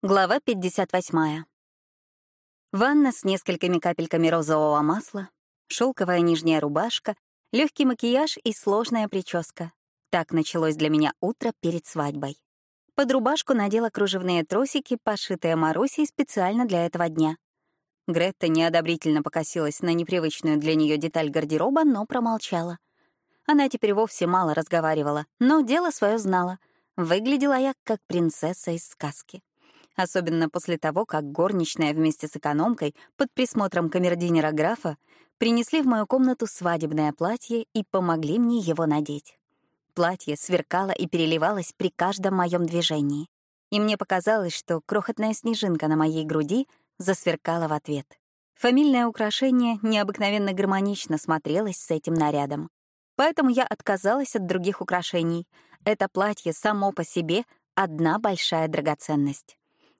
Глава 58. Ванна с несколькими капельками розового масла, шелковая нижняя рубашка, легкий макияж и сложная прическа. Так началось для меня утро перед свадьбой. Под рубашку надела кружевные тросики, пошитые Марусей специально для этого дня. Гретта неодобрительно покосилась на непривычную для нее деталь гардероба, но промолчала. Она теперь вовсе мало разговаривала, но дело свое знала. Выглядела я как принцесса из сказки особенно после того, как горничная вместе с экономкой под присмотром камердинера графа принесли в мою комнату свадебное платье и помогли мне его надеть. Платье сверкало и переливалось при каждом моем движении. И мне показалось, что крохотная снежинка на моей груди засверкала в ответ. Фамильное украшение необыкновенно гармонично смотрелось с этим нарядом. Поэтому я отказалась от других украшений. Это платье само по себе — одна большая драгоценность.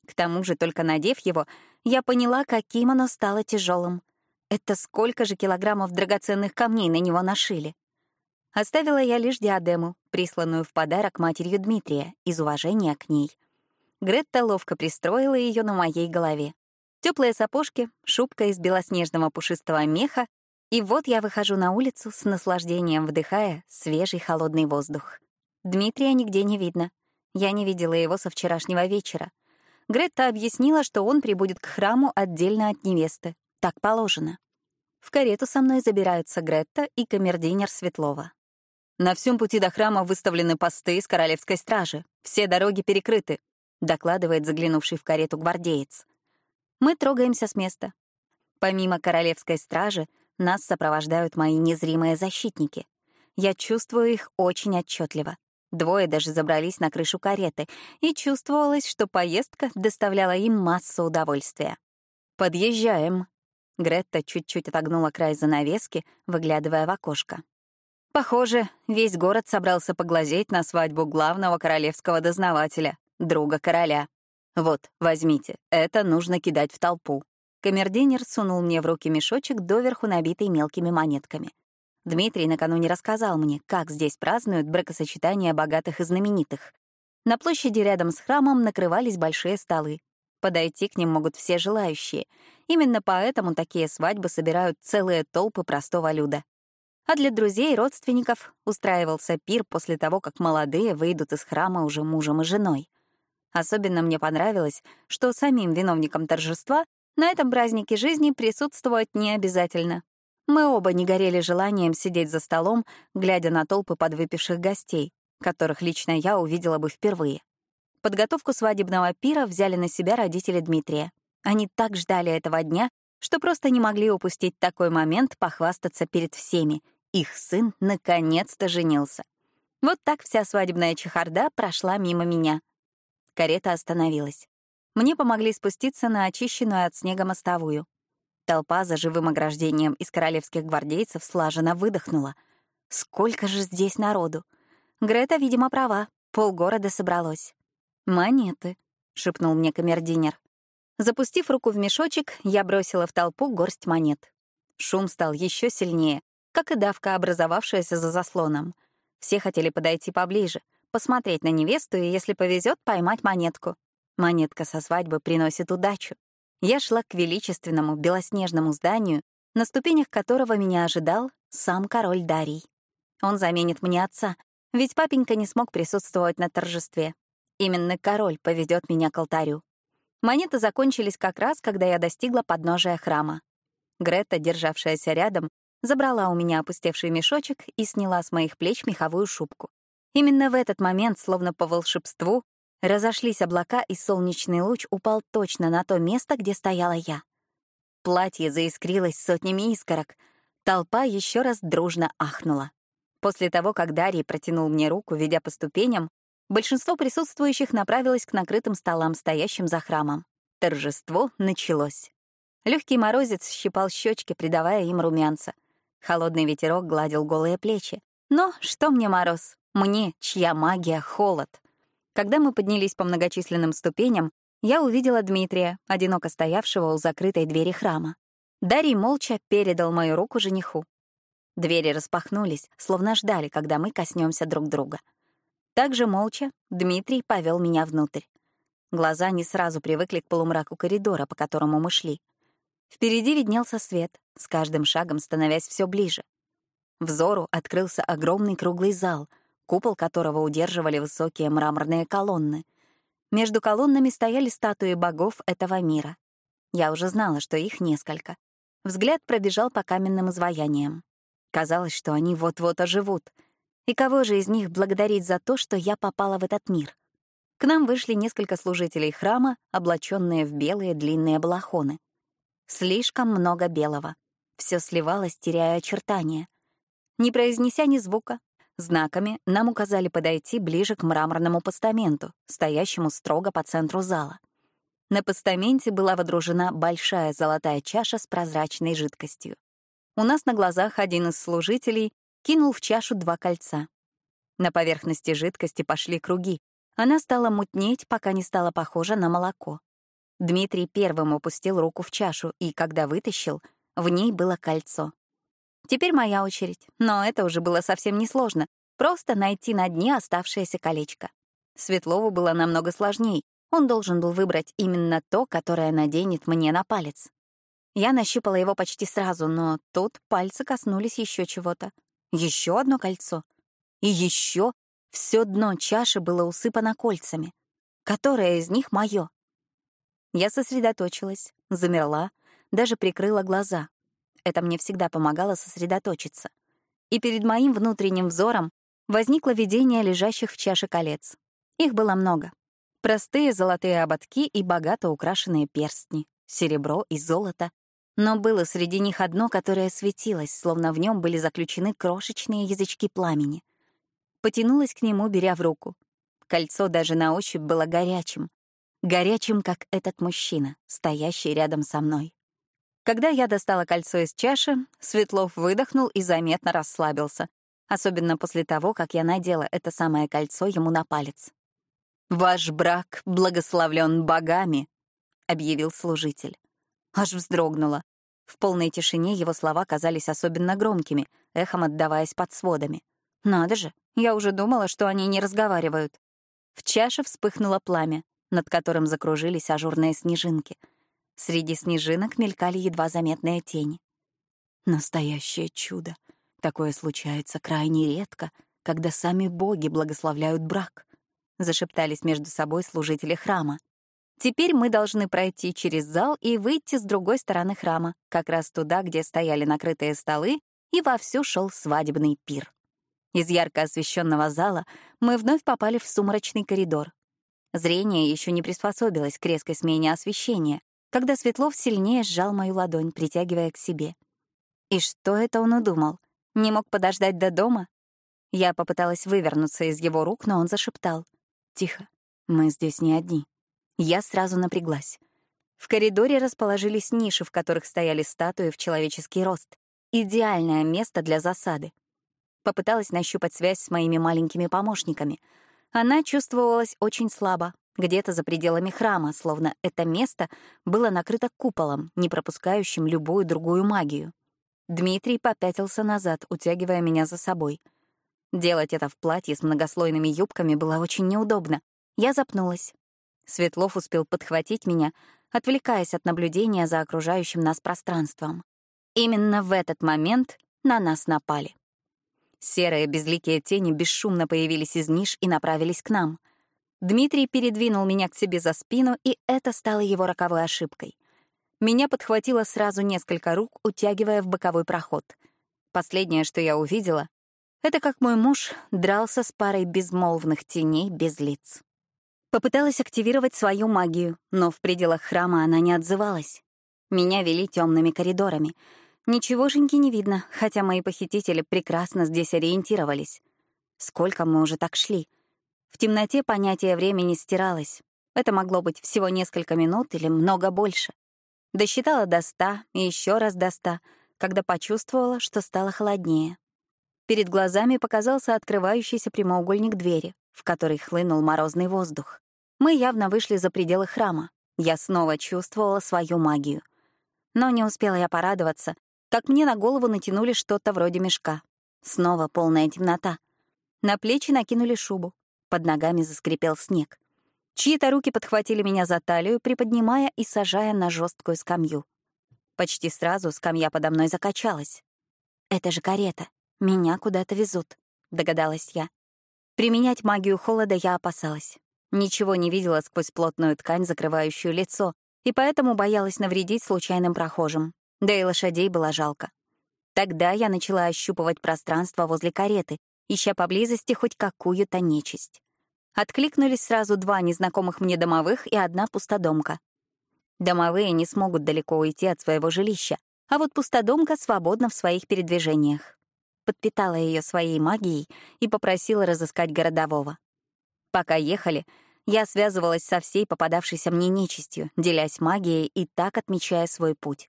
К тому же, только надев его, я поняла, каким оно стало тяжелым. Это сколько же килограммов драгоценных камней на него нашили. Оставила я лишь диадему, присланную в подарок матерью Дмитрия, из уважения к ней. Гретта ловко пристроила ее на моей голове. Теплые сапожки, шубка из белоснежного пушистого меха, и вот я выхожу на улицу с наслаждением вдыхая свежий холодный воздух. Дмитрия нигде не видно. Я не видела его со вчерашнего вечера. Гретта объяснила, что он прибудет к храму отдельно от невесты. Так положено. В карету со мной забираются Гретта и камердинер Светлова. «На всем пути до храма выставлены посты из королевской стражи. Все дороги перекрыты», — докладывает заглянувший в карету гвардеец. Мы трогаемся с места. Помимо королевской стражи, нас сопровождают мои незримые защитники. Я чувствую их очень отчетливо. Двое даже забрались на крышу кареты, и чувствовалось, что поездка доставляла им массу удовольствия. «Подъезжаем». Гретта чуть-чуть отогнула край занавески, выглядывая в окошко. Похоже, весь город собрался поглазеть на свадьбу главного королевского дознавателя, друга короля. Вот, возьмите, это нужно кидать в толпу. Камердинер сунул мне в руки мешочек, доверху набитый мелкими монетками. Дмитрий накануне рассказал мне, как здесь празднуют бракосочетание богатых и знаменитых. На площади рядом с храмом накрывались большие столы. Подойти к ним могут все желающие. Именно поэтому такие свадьбы собирают целые толпы простого люда. А для друзей и родственников устраивался пир после того, как молодые выйдут из храма уже мужем и женой. Особенно мне понравилось, что самим виновникам торжества на этом празднике жизни присутствовать не обязательно. Мы оба не горели желанием сидеть за столом, глядя на толпы подвыпивших гостей, которых лично я увидела бы впервые. Подготовку свадебного пира взяли на себя родители Дмитрия. Они так ждали этого дня, что просто не могли упустить такой момент похвастаться перед всеми. Их сын наконец-то женился. Вот так вся свадебная чехарда прошла мимо меня. Карета остановилась. Мне помогли спуститься на очищенную от снега мостовую. Толпа за живым ограждением из королевских гвардейцев слаженно выдохнула. Сколько же здесь народу! Грета, видимо, права. Полгорода собралось. «Монеты», — шепнул мне камердинер. Запустив руку в мешочек, я бросила в толпу горсть монет. Шум стал еще сильнее, как и давка, образовавшаяся за заслоном. Все хотели подойти поближе, посмотреть на невесту и, если повезет, поймать монетку. Монетка со свадьбы приносит удачу. Я шла к величественному белоснежному зданию, на ступенях которого меня ожидал сам король Дарий. Он заменит мне отца, ведь папенька не смог присутствовать на торжестве. Именно король поведет меня к алтарю. Монеты закончились как раз, когда я достигла подножия храма. Грета, державшаяся рядом, забрала у меня опустевший мешочек и сняла с моих плеч меховую шубку. Именно в этот момент, словно по волшебству, Разошлись облака, и солнечный луч упал точно на то место, где стояла я. Платье заискрилось сотнями искорок. Толпа еще раз дружно ахнула. После того, как Дарий протянул мне руку, ведя по ступеням, большинство присутствующих направилось к накрытым столам, стоящим за храмом. Торжество началось. Легкий морозец щипал щечки, придавая им румянца. Холодный ветерок гладил голые плечи. Но что мне мороз? Мне, чья магия — холод. Когда мы поднялись по многочисленным ступеням, я увидела Дмитрия, одиноко стоявшего у закрытой двери храма. Дарий молча передал мою руку жениху. Двери распахнулись, словно ждали, когда мы коснемся друг друга. Также молча Дмитрий повел меня внутрь. Глаза не сразу привыкли к полумраку коридора, по которому мы шли. Впереди виднелся свет, с каждым шагом становясь все ближе. Взору открылся огромный круглый зал, купол которого удерживали высокие мраморные колонны. Между колоннами стояли статуи богов этого мира. Я уже знала, что их несколько. Взгляд пробежал по каменным изваяниям. Казалось, что они вот-вот оживут. И кого же из них благодарить за то, что я попала в этот мир? К нам вышли несколько служителей храма, облаченные в белые длинные балахоны. Слишком много белого. Все сливалось, теряя очертания. Не произнеся ни звука, знаками нам указали подойти ближе к мраморному постаменту, стоящему строго по центру зала. На постаменте была водружена большая золотая чаша с прозрачной жидкостью. У нас на глазах один из служителей кинул в чашу два кольца. На поверхности жидкости пошли круги. Она стала мутнеть, пока не стала похожа на молоко. Дмитрий первым опустил руку в чашу, и, когда вытащил, в ней было кольцо. Теперь моя очередь, но это уже было совсем несложно. Просто найти на дне оставшееся колечко. Светлову было намного сложней. Он должен был выбрать именно то, которое наденет мне на палец. Я нащупала его почти сразу, но тут пальцы коснулись еще чего-то. Еще одно кольцо. И еще все дно чаши было усыпано кольцами. Которое из них мое? Я сосредоточилась, замерла, даже прикрыла глаза. Это мне всегда помогало сосредоточиться. И перед моим внутренним взором возникло видение лежащих в чаше колец. Их было много. Простые золотые ободки и богато украшенные перстни, серебро и золото. Но было среди них одно, которое светилось, словно в нем были заключены крошечные язычки пламени. Потянулась к нему, беря в руку. Кольцо даже на ощупь было горячим. Горячим, как этот мужчина, стоящий рядом со мной. Когда я достала кольцо из чаши, Светлов выдохнул и заметно расслабился, особенно после того, как я надела это самое кольцо ему на палец. «Ваш брак благословлен богами», — объявил служитель. Аж вздрогнула. В полной тишине его слова казались особенно громкими, эхом отдаваясь под сводами. Надо же, я уже думала, что они не разговаривают. В чаше вспыхнуло пламя, над которым закружились ажурные снежинки. Среди снежинок мелькали едва заметные тени. Настоящее чудо. Такое случается крайне редко, когда сами боги благословляют брак зашептались между собой служители храма. Теперь мы должны пройти через зал и выйти с другой стороны храма, как раз туда, где стояли накрытые столы, и вовсю шел свадебный пир. Из ярко освещенного зала мы вновь попали в сумрачный коридор. Зрение еще не приспособилось к резкой смене освещения, когда Светлов сильнее сжал мою ладонь, притягивая к себе. И что это он удумал? Не мог подождать до дома? Я попыталась вывернуться из его рук, но он зашептал — Тихо. Мы здесь не одни. Я сразу напряглась. В коридоре расположились ниши, в которых стояли статуи в человеческий рост. Идеальное место для засады. Попыталась нащупать связь с моими маленькими помощниками. Она чувствовалась очень слабо, где-то за пределами храма, словно это место было накрыто куполом, не пропускающим любую другую магию. Дмитрий попятился назад, утягивая меня за собой — Делать это в платье с многослойными юбками было очень неудобно. Я запнулась. Светлов успел подхватить меня, отвлекаясь от наблюдения за окружающим нас пространством. Именно в этот момент на нас напали. Серые безликие тени бесшумно появились из ниш и направились к нам. Дмитрий передвинул меня к себе за спину, и это стало его роковой ошибкой. Меня подхватило сразу несколько рук, утягивая в боковой проход. Последнее, что я увидела, это как мой муж дрался с парой безмолвных теней без лиц. Попыталась активировать свою магию, но в пределах храма она не отзывалась. Меня вели темными коридорами. Ничегошеньки не видно, хотя мои похитители прекрасно здесь ориентировались. Сколько мы уже так шли? В темноте понятие времени стиралось. Это могло быть всего несколько минут или много больше. Досчитала до ста и еще раз до ста, когда почувствовала, что стало холоднее. Перед глазами показался открывающийся прямоугольник двери, в который хлынул морозный воздух. Мы явно вышли за пределы храма. Я снова чувствовала свою магию. Но не успела я порадоваться, как мне на голову натянули что-то вроде мешка. Снова полная темнота. На плечи накинули шубу. Под ногами заскрипел снег. Чьи-то руки подхватили меня за талию, приподнимая и сажая на жесткую скамью. Почти сразу скамья подо мной закачалась. «Это же карета. Меня куда-то везут», — догадалась я. Применять магию холода я опасалась. Ничего не видела сквозь плотную ткань, закрывающую лицо, и поэтому боялась навредить случайным прохожим. Да и лошадей было жалко. Тогда я начала ощупывать пространство возле кареты, ища поблизости хоть какую-то нечисть. Откликнулись сразу два незнакомых мне домовых и одна пустодомка. Домовые не смогут далеко уйти от своего жилища, а вот пустодомка свободна в своих передвижениях. Подпитала ее своей магией и попросила разыскать городового. Пока ехали, я связывалась со всей попадавшейся мне нечистью, делясь магией и так отмечая свой путь.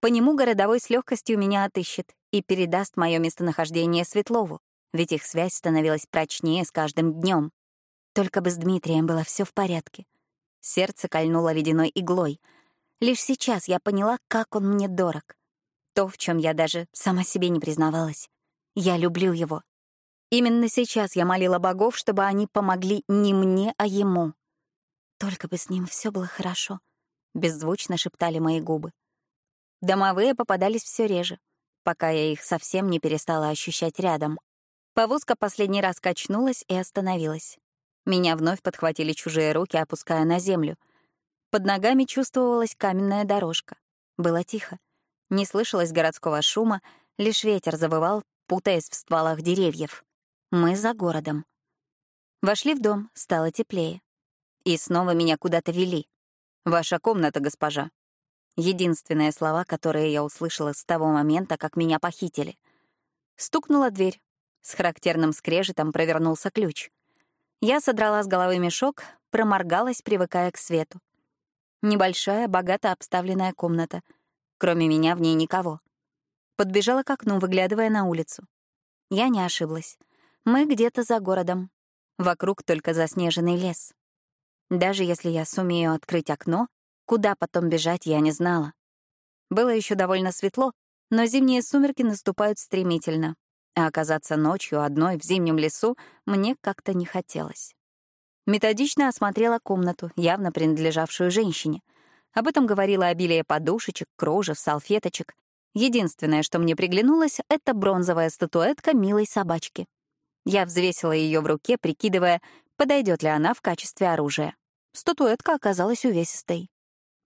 По нему городовой с легкостью меня отыщет и передаст мое местонахождение Светлову, ведь их связь становилась прочнее с каждым днем. Только бы с Дмитрием было все в порядке. Сердце кольнуло ледяной иглой. Лишь сейчас я поняла, как он мне дорог. То, в чем я даже сама себе не признавалась. Я люблю его. Именно сейчас я молила богов, чтобы они помогли не мне, а ему. Только бы с ним все было хорошо, беззвучно шептали мои губы. Домовые попадались все реже, пока я их совсем не перестала ощущать рядом. Повозка последний раз качнулась и остановилась. Меня вновь подхватили чужие руки, опуская на землю. Под ногами чувствовалась каменная дорожка. Было тихо. Не слышалось городского шума, лишь ветер завывал, путаясь в стволах деревьев. Мы за городом. Вошли в дом, стало теплее. И снова меня куда-то вели. «Ваша комната, госпожа». Единственные слова, которые я услышала с того момента, как меня похитили. Стукнула дверь. С характерным скрежетом провернулся ключ — я содрала с головы мешок, проморгалась, привыкая к свету. Небольшая, богато обставленная комната. Кроме меня в ней никого. Подбежала к окну, выглядывая на улицу. Я не ошиблась. Мы где-то за городом. Вокруг только заснеженный лес. Даже если я сумею открыть окно, куда потом бежать, я не знала. Было еще довольно светло, но зимние сумерки наступают стремительно а оказаться ночью одной в зимнем лесу мне как-то не хотелось. Методично осмотрела комнату, явно принадлежавшую женщине. Об этом говорило обилие подушечек, кружев, салфеточек. Единственное, что мне приглянулось, — это бронзовая статуэтка милой собачки. Я взвесила ее в руке, прикидывая, подойдет ли она в качестве оружия. Статуэтка оказалась увесистой.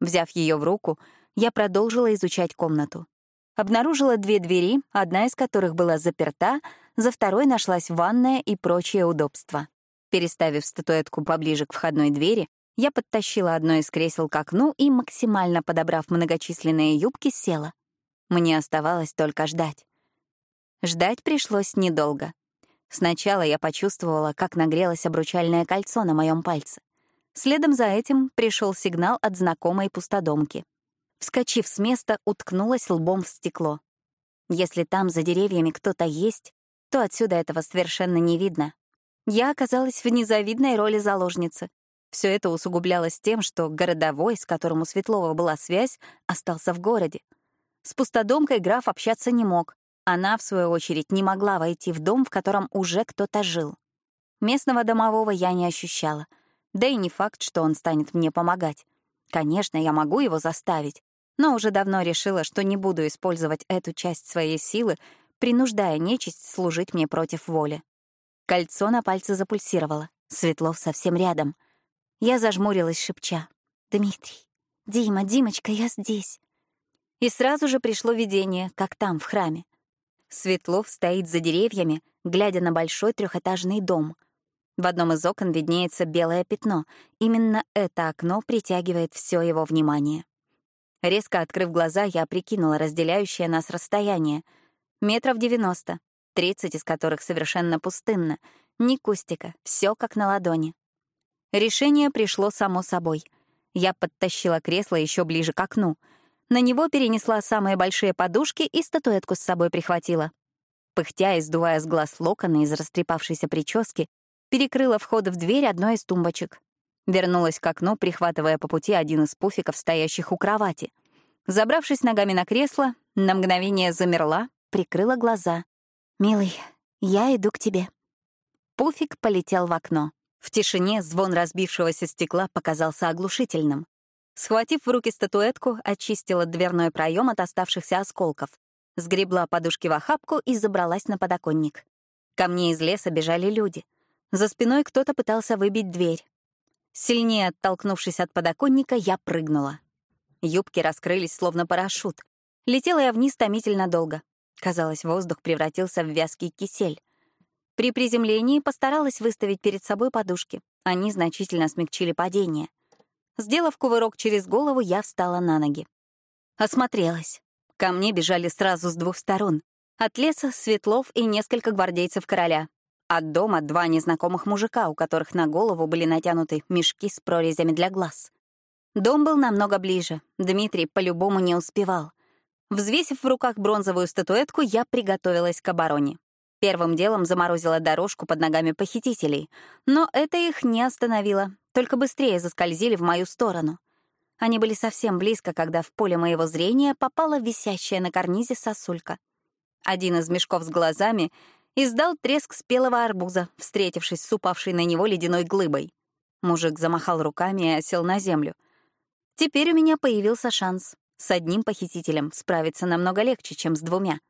Взяв ее в руку, я продолжила изучать комнату обнаружила две двери, одна из которых была заперта, за второй нашлась ванная и прочие удобства. Переставив статуэтку поближе к входной двери, я подтащила одно из кресел к окну и, максимально подобрав многочисленные юбки, села. Мне оставалось только ждать. Ждать пришлось недолго. Сначала я почувствовала, как нагрелось обручальное кольцо на моем пальце. Следом за этим пришел сигнал от знакомой пустодомки. Вскочив с места, уткнулась лбом в стекло. Если там за деревьями кто-то есть, то отсюда этого совершенно не видно. Я оказалась в незавидной роли заложницы. Все это усугублялось тем, что городовой, с которым у Светлова была связь, остался в городе. С пустодомкой граф общаться не мог. Она, в свою очередь, не могла войти в дом, в котором уже кто-то жил. Местного домового я не ощущала. Да и не факт, что он станет мне помогать. Конечно, я могу его заставить, но уже давно решила, что не буду использовать эту часть своей силы, принуждая нечисть служить мне против воли. Кольцо на пальце запульсировало, Светлов совсем рядом. Я зажмурилась, шепча. «Дмитрий, Дима, Димочка, я здесь». И сразу же пришло видение, как там, в храме. Светлов стоит за деревьями, глядя на большой трехэтажный дом. В одном из окон виднеется белое пятно. Именно это окно притягивает все его внимание. Резко открыв глаза, я прикинула разделяющее нас расстояние. Метров девяносто, тридцать из которых совершенно пустынно. Ни кустика, все как на ладони. Решение пришло само собой. Я подтащила кресло еще ближе к окну. На него перенесла самые большие подушки и статуэтку с собой прихватила. Пыхтя и сдувая с глаз локоны из растрепавшейся прически, перекрыла вход в дверь одной из тумбочек. Вернулась к окну, прихватывая по пути один из пуфиков, стоящих у кровати. Забравшись ногами на кресло, на мгновение замерла, прикрыла глаза. «Милый, я иду к тебе». Пуфик полетел в окно. В тишине звон разбившегося стекла показался оглушительным. Схватив в руки статуэтку, очистила дверной проем от оставшихся осколков, сгребла подушки в охапку и забралась на подоконник. Ко мне из леса бежали люди. За спиной кто-то пытался выбить дверь. Сильнее оттолкнувшись от подоконника, я прыгнула. Юбки раскрылись, словно парашют. Летела я вниз томительно долго. Казалось, воздух превратился в вязкий кисель. При приземлении постаралась выставить перед собой подушки. Они значительно смягчили падение. Сделав кувырок через голову, я встала на ноги. Осмотрелась. Ко мне бежали сразу с двух сторон. От леса — Светлов и несколько гвардейцев короля. От дома — два незнакомых мужика, у которых на голову были натянуты мешки с прорезями для глаз. Дом был намного ближе. Дмитрий по-любому не успевал. Взвесив в руках бронзовую статуэтку, я приготовилась к обороне. Первым делом заморозила дорожку под ногами похитителей, но это их не остановило, только быстрее заскользили в мою сторону. Они были совсем близко, когда в поле моего зрения попала висящая на карнизе сосулька. Один из мешков с глазами издал треск спелого арбуза, встретившись с упавшей на него ледяной глыбой. Мужик замахал руками и осел на землю. Теперь у меня появился шанс. С одним похитителем справиться намного легче, чем с двумя.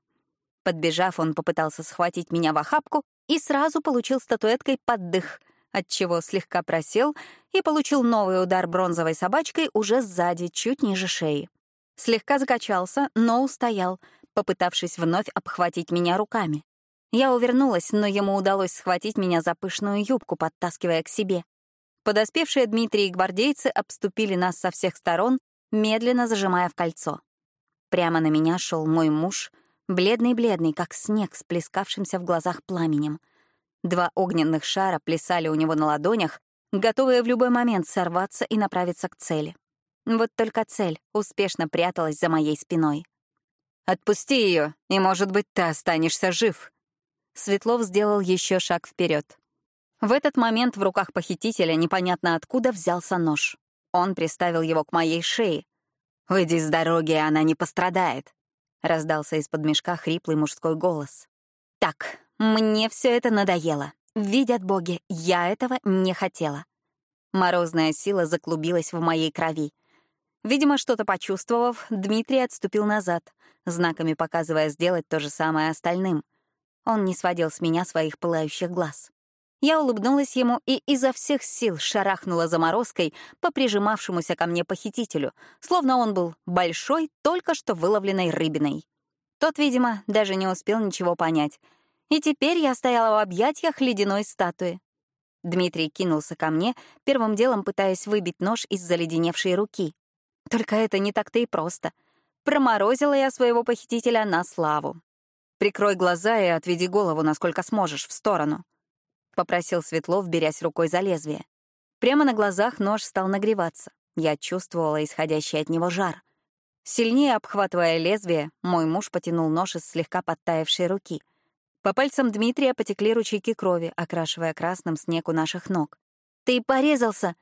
Подбежав, он попытался схватить меня в охапку и сразу получил статуэткой под дых, отчего слегка просел и получил новый удар бронзовой собачкой уже сзади, чуть ниже шеи. Слегка закачался, но устоял, попытавшись вновь обхватить меня руками. Я увернулась, но ему удалось схватить меня за пышную юбку, подтаскивая к себе. Подоспевшие Дмитрий и гвардейцы обступили нас со всех сторон, медленно зажимая в кольцо. Прямо на меня шел мой муж — Бледный-бледный, как снег с плескавшимся в глазах пламенем. Два огненных шара плясали у него на ладонях, готовые в любой момент сорваться и направиться к цели. Вот только цель успешно пряталась за моей спиной. «Отпусти ее, и, может быть, ты останешься жив». Светлов сделал еще шаг вперед. В этот момент в руках похитителя непонятно откуда взялся нож. Он приставил его к моей шее. «Уйди с дороги, она не пострадает», — раздался из-под мешка хриплый мужской голос. «Так, мне все это надоело. Видят боги, я этого не хотела». Морозная сила заклубилась в моей крови. Видимо, что-то почувствовав, Дмитрий отступил назад, знаками показывая сделать то же самое остальным. Он не сводил с меня своих пылающих глаз. Я улыбнулась ему и изо всех сил шарахнула заморозкой по прижимавшемуся ко мне похитителю, словно он был большой, только что выловленной рыбиной. Тот, видимо, даже не успел ничего понять. И теперь я стояла в объятиях ледяной статуи. Дмитрий кинулся ко мне, первым делом пытаясь выбить нож из заледеневшей руки. Только это не так-то и просто. Проморозила я своего похитителя на славу. «Прикрой глаза и отведи голову, насколько сможешь, в сторону», попросил Светлов, берясь рукой за лезвие. Прямо на глазах нож стал нагреваться. Я чувствовала исходящий от него жар. Сильнее обхватывая лезвие, мой муж потянул нож из слегка подтаявшей руки. По пальцам Дмитрия потекли ручейки крови, окрашивая красным снег у наших ног. «Ты порезался!»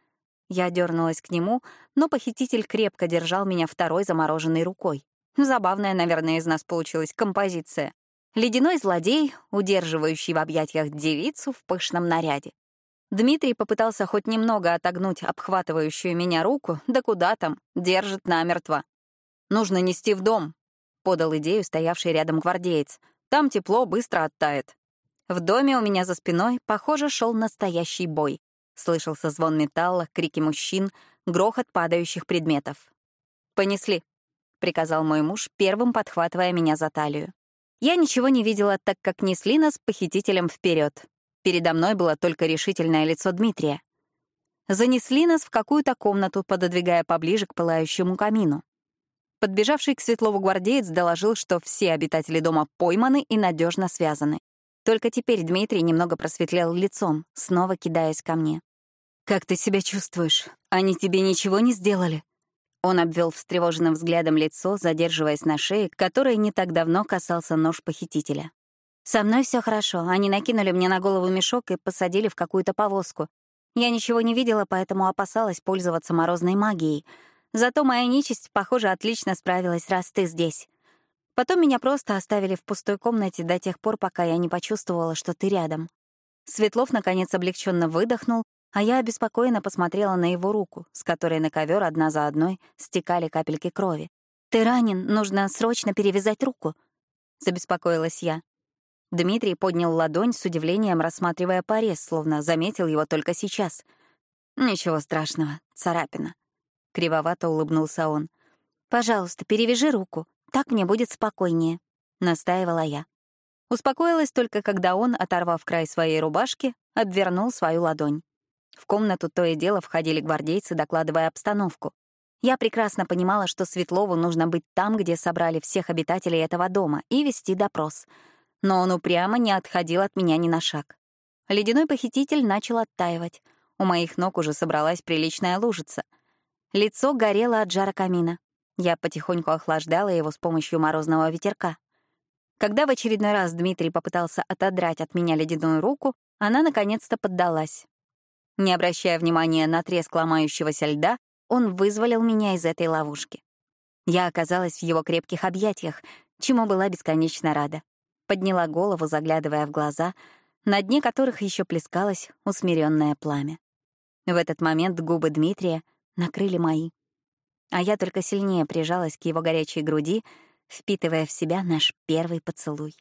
Я дернулась к нему, но похититель крепко держал меня второй замороженной рукой. Забавная, наверное, из нас получилась композиция. Ледяной злодей, удерживающий в объятиях девицу в пышном наряде. Дмитрий попытался хоть немного отогнуть обхватывающую меня руку, да куда там, держит намертво. «Нужно нести в дом», — подал идею стоявший рядом гвардеец. «Там тепло быстро оттает». В доме у меня за спиной, похоже, шел настоящий бой. Слышался звон металла, крики мужчин, грохот падающих предметов. «Понесли», — приказал мой муж, первым подхватывая меня за талию. Я ничего не видела, так как несли нас похитителем вперед. Передо мной было только решительное лицо Дмитрия. Занесли нас в какую-то комнату, пододвигая поближе к пылающему камину. Подбежавший к Светлову гвардеец доложил, что все обитатели дома пойманы и надежно связаны. Только теперь Дмитрий немного просветлел лицом, снова кидаясь ко мне. «Как ты себя чувствуешь? Они тебе ничего не сделали?» Он обвел встревоженным взглядом лицо, задерживаясь на шее, которой не так давно касался нож похитителя. «Со мной все хорошо. Они накинули мне на голову мешок и посадили в какую-то повозку. Я ничего не видела, поэтому опасалась пользоваться морозной магией. Зато моя нечисть, похоже, отлично справилась, раз ты здесь. Потом меня просто оставили в пустой комнате до тех пор, пока я не почувствовала, что ты рядом». Светлов, наконец, облегченно выдохнул А я обеспокоенно посмотрела на его руку, с которой на ковер одна за одной стекали капельки крови. «Ты ранен, нужно срочно перевязать руку», — забеспокоилась я. Дмитрий поднял ладонь с удивлением, рассматривая порез, словно заметил его только сейчас. «Ничего страшного, царапина», — кривовато улыбнулся он. «Пожалуйста, перевяжи руку, так мне будет спокойнее», — настаивала я. Успокоилась только, когда он, оторвав край своей рубашки, обвернул свою ладонь. В комнату то и дело входили гвардейцы, докладывая обстановку. Я прекрасно понимала, что Светлову нужно быть там, где собрали всех обитателей этого дома, и вести допрос — но он упрямо не отходил от меня ни на шаг. Ледяной похититель начал оттаивать. У моих ног уже собралась приличная лужица. Лицо горело от жара камина. Я потихоньку охлаждала его с помощью морозного ветерка. Когда в очередной раз Дмитрий попытался отодрать от меня ледяную руку, она наконец-то поддалась. Не обращая внимания на треск ломающегося льда, он вызволил меня из этой ловушки. Я оказалась в его крепких объятиях, чему была бесконечно рада подняла голову, заглядывая в глаза, на дне которых еще плескалось усмиренное пламя. В этот момент губы Дмитрия накрыли мои. А я только сильнее прижалась к его горячей груди, впитывая в себя наш первый поцелуй.